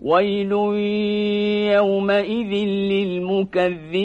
ويل يومئذ للمكذبين